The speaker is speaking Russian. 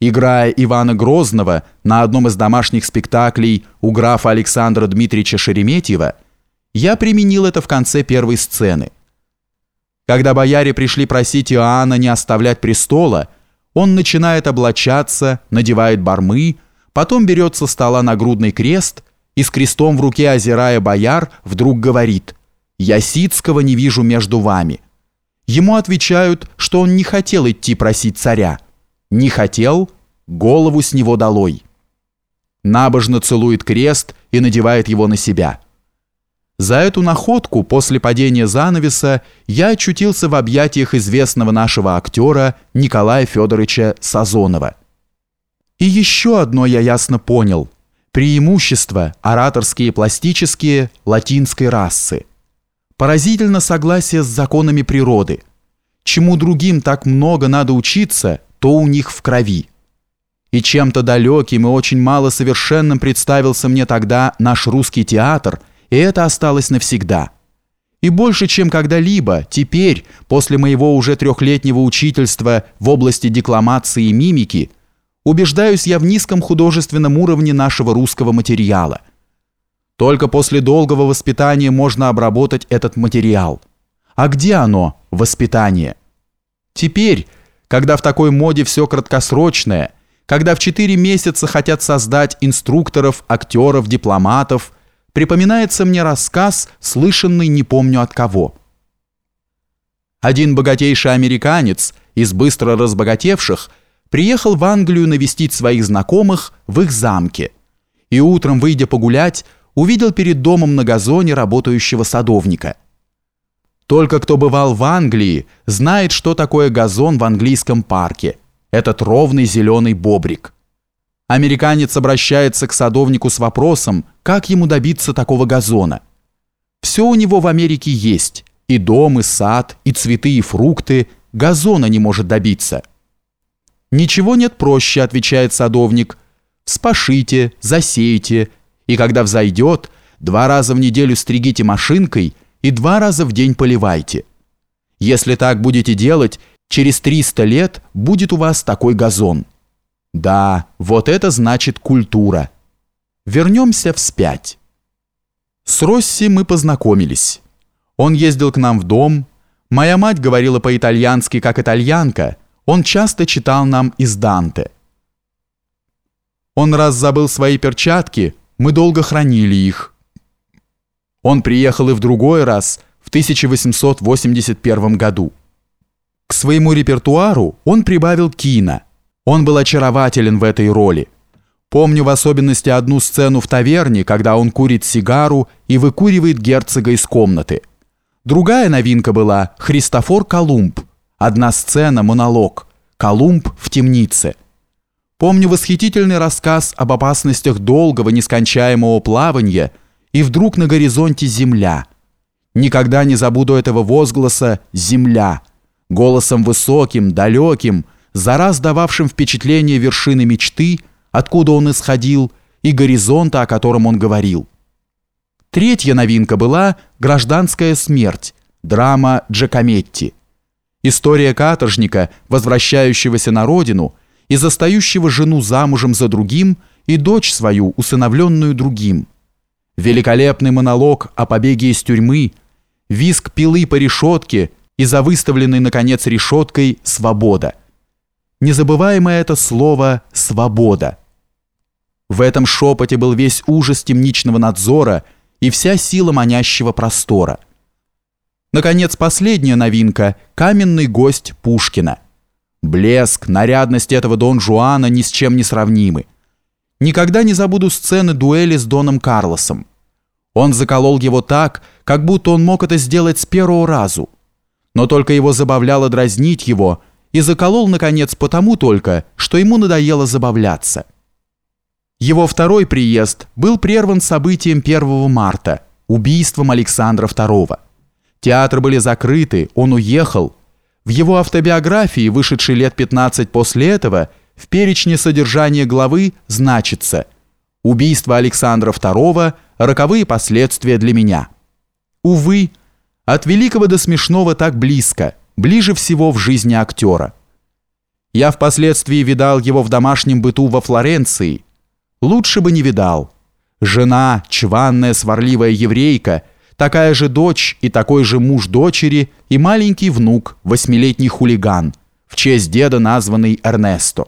Играя Ивана Грозного на одном из домашних спектаклей у графа Александра Дмитриевича Шереметьева, я применил это в конце первой сцены. Когда бояре пришли просить Иоанна не оставлять престола, он начинает облачаться, надевает бармы, потом берет со стола нагрудный крест и с крестом в руке, озирая бояр, вдруг говорит «Я Сицкого не вижу между вами». Ему отвечают, что он не хотел идти просить царя, не хотел, голову с него долой. Набожно целует крест и надевает его на себя. За эту находку после падения занавеса я очутился в объятиях известного нашего актера Николая Федоровича Сазонова. И еще одно я ясно понял. Преимущества, ораторские и пластические, латинской расы. Поразительно согласие с законами природы. Чему другим так много надо учиться, то у них в крови. И чем-то далеким и очень мало совершенным представился мне тогда наш русский театр, и это осталось навсегда. И больше, чем когда-либо, теперь, после моего уже трехлетнего учительства в области декламации и мимики, убеждаюсь я в низком художественном уровне нашего русского материала. Только после долгого воспитания можно обработать этот материал. А где оно, воспитание? Теперь, когда в такой моде все краткосрочное, когда в 4 месяца хотят создать инструкторов, актеров, дипломатов, припоминается мне рассказ, слышанный не помню от кого. Один богатейший американец из быстро разбогатевших приехал в Англию навестить своих знакомых в их замке и утром, выйдя погулять, увидел перед домом на газоне работающего садовника – только кто бывал в Англии, знает, что такое газон в английском парке. Этот ровный зеленый бобрик. Американец обращается к садовнику с вопросом, как ему добиться такого газона. Все у него в Америке есть. И дом, и сад, и цветы, и фрукты. Газона не может добиться. «Ничего нет проще», — отвечает садовник. «Спашите, засейте, и когда взойдет, два раза в неделю стригите машинкой — и два раза в день поливайте. Если так будете делать, через 300 лет будет у вас такой газон. Да, вот это значит культура. Вернемся вспять. С Росси мы познакомились. Он ездил к нам в дом. Моя мать говорила по-итальянски, как итальянка. Он часто читал нам из Данте. Он раз забыл свои перчатки, мы долго хранили их. Он приехал и в другой раз, в 1881 году. К своему репертуару он прибавил кино. Он был очарователен в этой роли. Помню в особенности одну сцену в таверне, когда он курит сигару и выкуривает герцога из комнаты. Другая новинка была «Христофор Колумб». Одна сцена, монолог. Колумб в темнице. Помню восхитительный рассказ об опасностях долгого нескончаемого плавания – и вдруг на горизонте земля. Никогда не забуду этого возгласа «Земля», голосом высоким, далеким, за раз дававшим впечатление вершины мечты, откуда он исходил, и горизонта, о котором он говорил. Третья новинка была «Гражданская смерть», драма Джакометти. История каторжника, возвращающегося на родину и застающего жену замужем за другим и дочь свою, усыновленную другим – Великолепный монолог о побеге из тюрьмы, виск пилы по решетке и за выставленной, наконец, решеткой «свобода». Незабываемое это слово «свобода». В этом шепоте был весь ужас темничного надзора и вся сила манящего простора. Наконец, последняя новинка – каменный гость Пушкина. Блеск, нарядность этого Дон Жуана ни с чем не сравнимы. Никогда не забуду сцены дуэли с Доном Карлосом. Он заколол его так, как будто он мог это сделать с первого разу. Но только его забавляло дразнить его, и заколол, наконец, потому только, что ему надоело забавляться. Его второй приезд был прерван событием 1 марта, убийством Александра II. Театры были закрыты, он уехал. В его автобиографии, вышедшей лет 15 после этого, в перечне содержания главы значится «Убийство Александра II. Роковые последствия для меня». Увы, от великого до смешного так близко, ближе всего в жизни актера. Я впоследствии видал его в домашнем быту во Флоренции. Лучше бы не видал. Жена, чванная сварливая еврейка, такая же дочь и такой же муж дочери и маленький внук, восьмилетний хулиган, в честь деда названный Эрнесто.